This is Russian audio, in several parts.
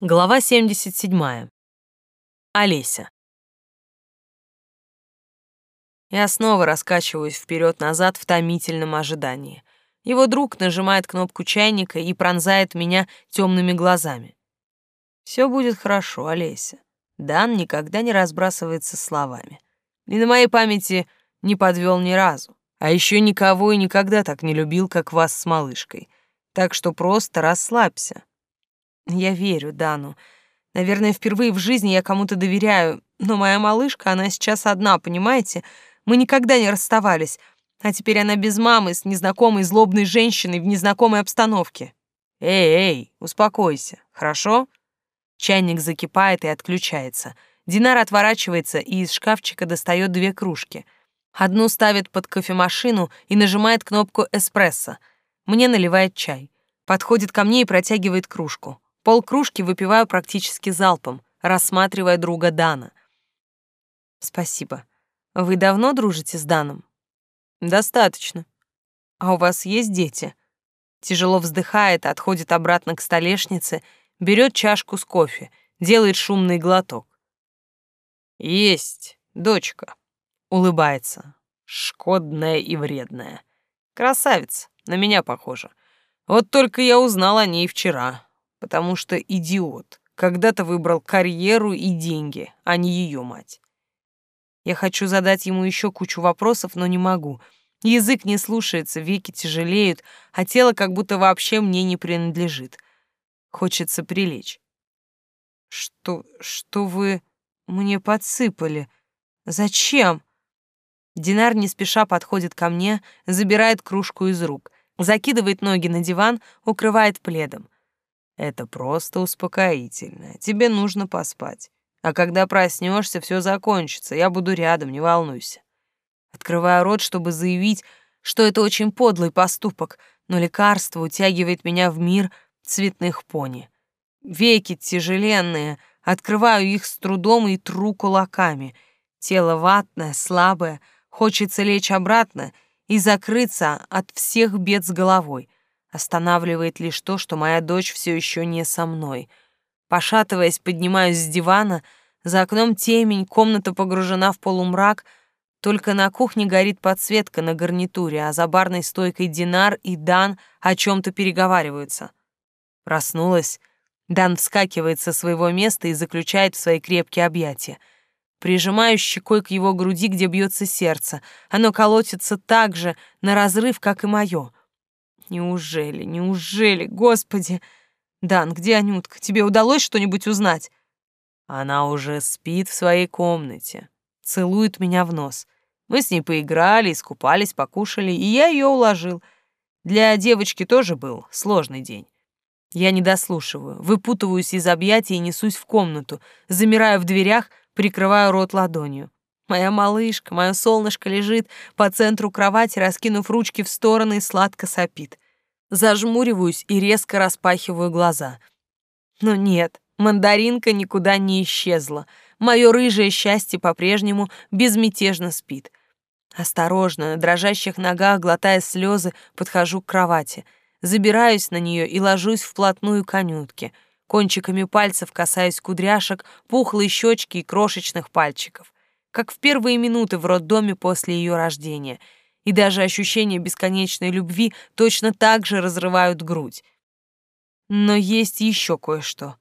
Глава 77. Олеся. Я снова раскачиваюсь вперед назад в томительном ожидании. Его друг нажимает кнопку чайника и пронзает меня темными глазами. Все будет хорошо, Олеся. Дан никогда не разбрасывается словами. И на моей памяти не подвел ни разу. А еще никого и никогда так не любил, как вас с малышкой. Так что просто расслабься. Я верю Дану. Наверное, впервые в жизни я кому-то доверяю, но моя малышка, она сейчас одна, понимаете? Мы никогда не расставались, а теперь она без мамы, с незнакомой злобной женщиной в незнакомой обстановке. Эй, эй, успокойся, хорошо? Чайник закипает и отключается. Динар отворачивается и из шкафчика достает две кружки. Одну ставит под кофемашину и нажимает кнопку эспрессо. Мне наливает чай. Подходит ко мне и протягивает кружку. Полкружки выпиваю практически залпом, рассматривая друга Дана. Спасибо. Вы давно дружите с Даном? Достаточно. А у вас есть дети? Тяжело вздыхает, отходит обратно к столешнице, берет чашку с кофе, делает шумный глоток. Есть, дочка. Улыбается. Шкодная и вредная. Красавица, на меня похожа. Вот только я узнал о ней вчера потому что идиот когда-то выбрал карьеру и деньги, а не ее мать. Я хочу задать ему еще кучу вопросов, но не могу. Язык не слушается, веки тяжелеют, а тело как будто вообще мне не принадлежит. Хочется прилечь. Что, что вы мне подсыпали? Зачем? Динар не спеша подходит ко мне, забирает кружку из рук, закидывает ноги на диван, укрывает пледом. Это просто успокоительное. Тебе нужно поспать. А когда проснешься, все закончится. Я буду рядом, не волнуйся. Открываю рот, чтобы заявить, что это очень подлый поступок, но лекарство утягивает меня в мир цветных пони. Веки тяжеленные, открываю их с трудом и тру кулаками. Тело ватное, слабое, хочется лечь обратно и закрыться от всех бед с головой — Останавливает лишь то, что моя дочь все еще не со мной. Пошатываясь, поднимаюсь с дивана, за окном темень, комната погружена в полумрак, только на кухне горит подсветка на гарнитуре, а за барной стойкой Динар и Дан о чем-то переговариваются. Проснулась. Дан вскакивает со своего места и заключает в свои крепкие объятия. Прижимаю щекой к его груди, где бьется сердце. Оно колотится так же, на разрыв, как и мое. Неужели, неужели, господи? Дан, где Анютка? Тебе удалось что-нибудь узнать? Она уже спит в своей комнате. Целует меня в нос. Мы с ней поиграли, искупались, покушали, и я ее уложил. Для девочки тоже был сложный день. Я не дослушиваю, выпутываюсь из объятий и несусь в комнату, замираю в дверях, прикрываю рот ладонью. Моя малышка, мое солнышко лежит по центру кровати, раскинув ручки в стороны и сладко сопит. Зажмуриваюсь и резко распахиваю глаза. Но нет, мандаринка никуда не исчезла. Мое рыжее счастье по-прежнему безмятежно спит. Осторожно, на дрожащих ногах, глотая слезы, подхожу к кровати. Забираюсь на нее и ложусь вплотную к конютке. Кончиками пальцев касаюсь кудряшек, пухлой щечки и крошечных пальчиков как в первые минуты в роддоме после ее рождения, и даже ощущения бесконечной любви точно так же разрывают грудь. Но есть еще кое-что.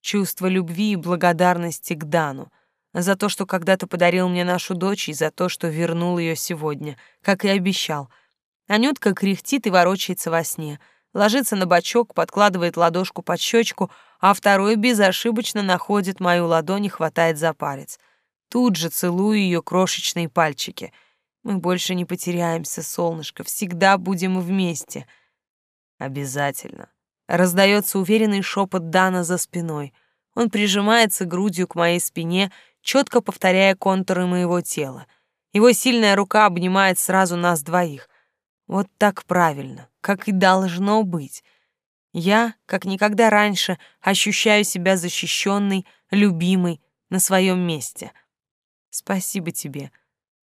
Чувство любви и благодарности к Дану за то, что когда-то подарил мне нашу дочь, и за то, что вернул ее сегодня, как и обещал. Анютка кряхтит и ворочается во сне, ложится на бочок, подкладывает ладошку под щечку, а второй безошибочно находит мою ладонь и хватает за палец — Тут же целую ее крошечные пальчики. Мы больше не потеряемся, солнышко, всегда будем вместе. Обязательно. Раздается уверенный шепот Дана за спиной. Он прижимается грудью к моей спине, четко повторяя контуры моего тела. Его сильная рука обнимает сразу нас двоих. Вот так правильно, как и должно быть. Я, как никогда раньше, ощущаю себя защищенной, любимой, на своем месте — Спасибо тебе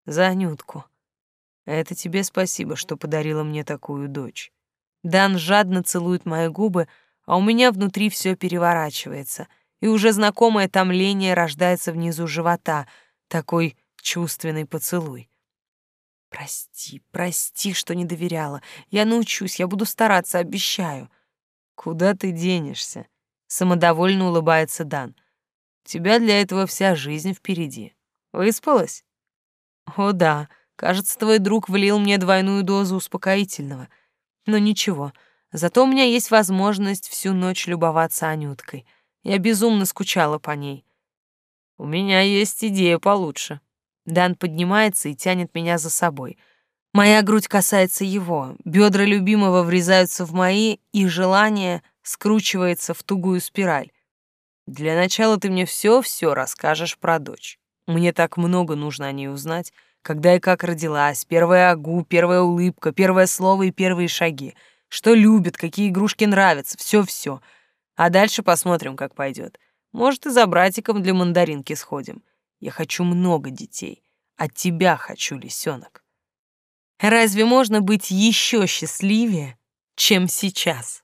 за Анютку. Это тебе спасибо, что подарила мне такую дочь. Дан жадно целует мои губы, а у меня внутри все переворачивается, и уже знакомое томление рождается внизу живота, такой чувственный поцелуй. Прости, прости, что не доверяла. Я научусь, я буду стараться, обещаю. Куда ты денешься? Самодовольно улыбается Дан. У тебя для этого вся жизнь впереди. Выспалась? О да, кажется, твой друг влил мне двойную дозу успокоительного. Но ничего, зато у меня есть возможность всю ночь любоваться Анюткой. Я безумно скучала по ней. У меня есть идея получше. Дан поднимается и тянет меня за собой. Моя грудь касается его, бедра любимого врезаются в мои, и желание скручивается в тугую спираль. Для начала ты мне все-все расскажешь про дочь. Мне так много нужно о ней узнать, когда и как родилась, первая агу, первая улыбка, первое слово и первые шаги, что любит, какие игрушки нравятся, все-все. А дальше посмотрим, как пойдет. Может, и за братиком для мандаринки сходим. Я хочу много детей. От тебя хочу, лисенок. Разве можно быть еще счастливее, чем сейчас?